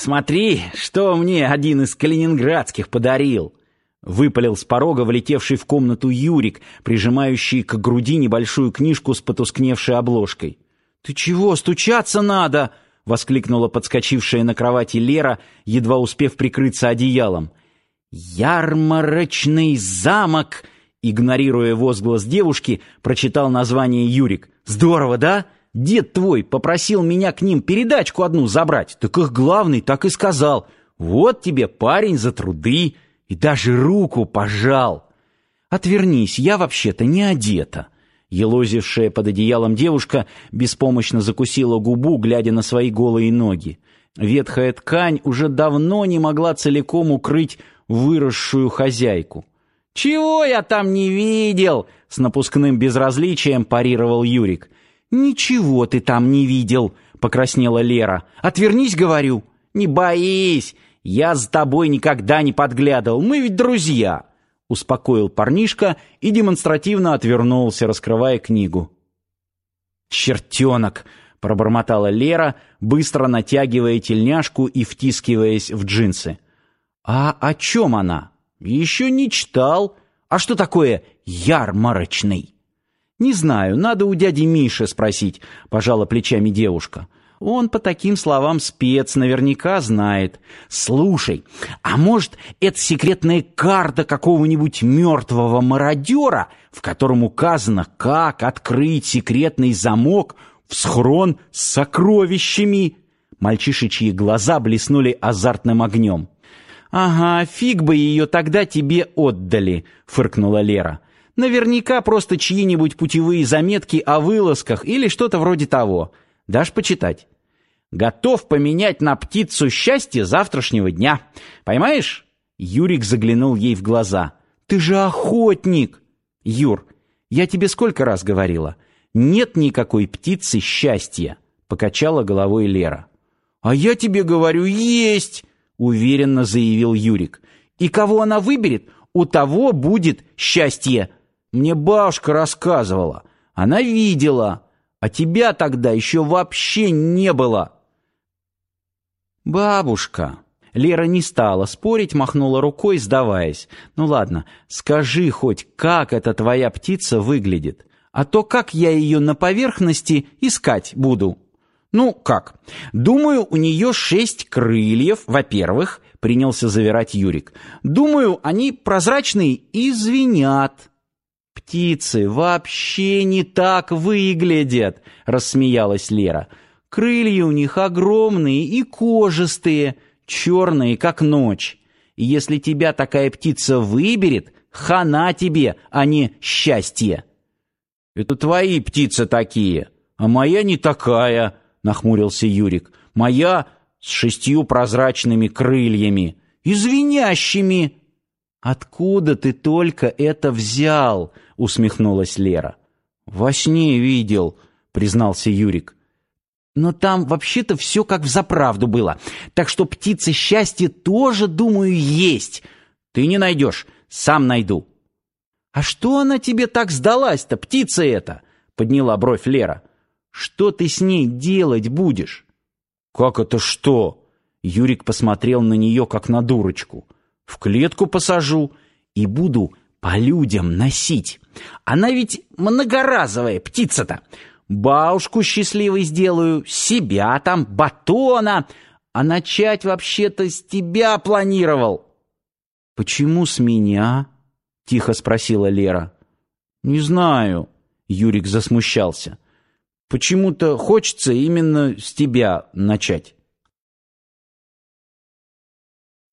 смотри, что мне один из калининградских подарил!» Выпалил с порога влетевший в комнату Юрик, прижимающий к груди небольшую книжку с потускневшей обложкой. «Ты чего, стучаться надо?» — воскликнула подскочившая на кровати Лера, едва успев прикрыться одеялом. «Ярмарочный замок!» Игнорируя возглас девушки, прочитал название Юрик. «Здорово, да? Дед твой попросил меня к ним передачку одну забрать. Так их главный так и сказал. Вот тебе парень за труды. И даже руку пожал. Отвернись, я вообще-то не одета». Елозившая под одеялом девушка беспомощно закусила губу, глядя на свои голые ноги. Ветхая ткань уже давно не могла целиком укрыть выросшую хозяйку. «Чего я там не видел?» — с напускным безразличием парировал Юрик. «Ничего ты там не видел», — покраснела Лера. «Отвернись, говорю». «Не боись, я за тобой никогда не подглядывал, мы ведь друзья» успокоил парнишка и демонстративно отвернулся, раскрывая книгу. «Чертенок!» — пробормотала Лера, быстро натягивая тельняшку и втискиваясь в джинсы. «А о чем она? Еще не читал. А что такое ярмарочный?» «Не знаю, надо у дяди Миши спросить», — пожала плечами девушка. Он по таким словам спец наверняка знает. Слушай, а может, это секретная карта какого-нибудь мертвого мародера, в котором указано, как открыть секретный замок в схрон с сокровищами? Мальчишечьи глаза блеснули азартным огнем. «Ага, фиг бы ее тогда тебе отдали», — фыркнула Лера. «Наверняка просто чьи-нибудь путевые заметки о вылазках или что-то вроде того. Дашь почитать?» Готов поменять на птицу счастье завтрашнего дня. Поймаешь? Юрик заглянул ей в глаза. Ты же охотник. Юр, я тебе сколько раз говорила? Нет никакой птицы счастья, покачала головой Лера. А я тебе говорю, есть, уверенно заявил Юрик. И кого она выберет, у того будет счастье. Мне бабушка рассказывала. Она видела, а тебя тогда еще вообще не было. «Бабушка!» Лера не стала спорить, махнула рукой, сдаваясь. «Ну ладно, скажи хоть, как эта твоя птица выглядит, а то как я ее на поверхности искать буду?» «Ну, как? Думаю, у нее шесть крыльев, во-первых», — принялся завирать Юрик. «Думаю, они прозрачные и звенят». «Птицы вообще не так выглядят», — рассмеялась Лера. Крылья у них огромные и кожистые, черные, как ночь. И если тебя такая птица выберет, хана тебе, а не счастье. Это твои птицы такие, а моя не такая, нахмурился Юрик. Моя с шестью прозрачными крыльями и звенящими. Откуда ты только это взял? усмехнулась Лера. Во сне видел, признался Юрик. Но там вообще-то все как в заправду было. Так что птица счастья тоже, думаю, есть. Ты не найдешь, сам найду. А что она тебе так сдалась-то, птица эта? Подняла бровь Лера. Что ты с ней делать будешь? Как это что? Юрик посмотрел на нее как на дурочку. В клетку посажу и буду по людям носить. Она ведь многоразовая птица-то. Бабушку счастливой сделаю, себя там, батона, а начать вообще-то с тебя планировал. Почему с меня? тихо спросила Лера. Не знаю, Юрик засмущался. Почему-то хочется именно с тебя начать.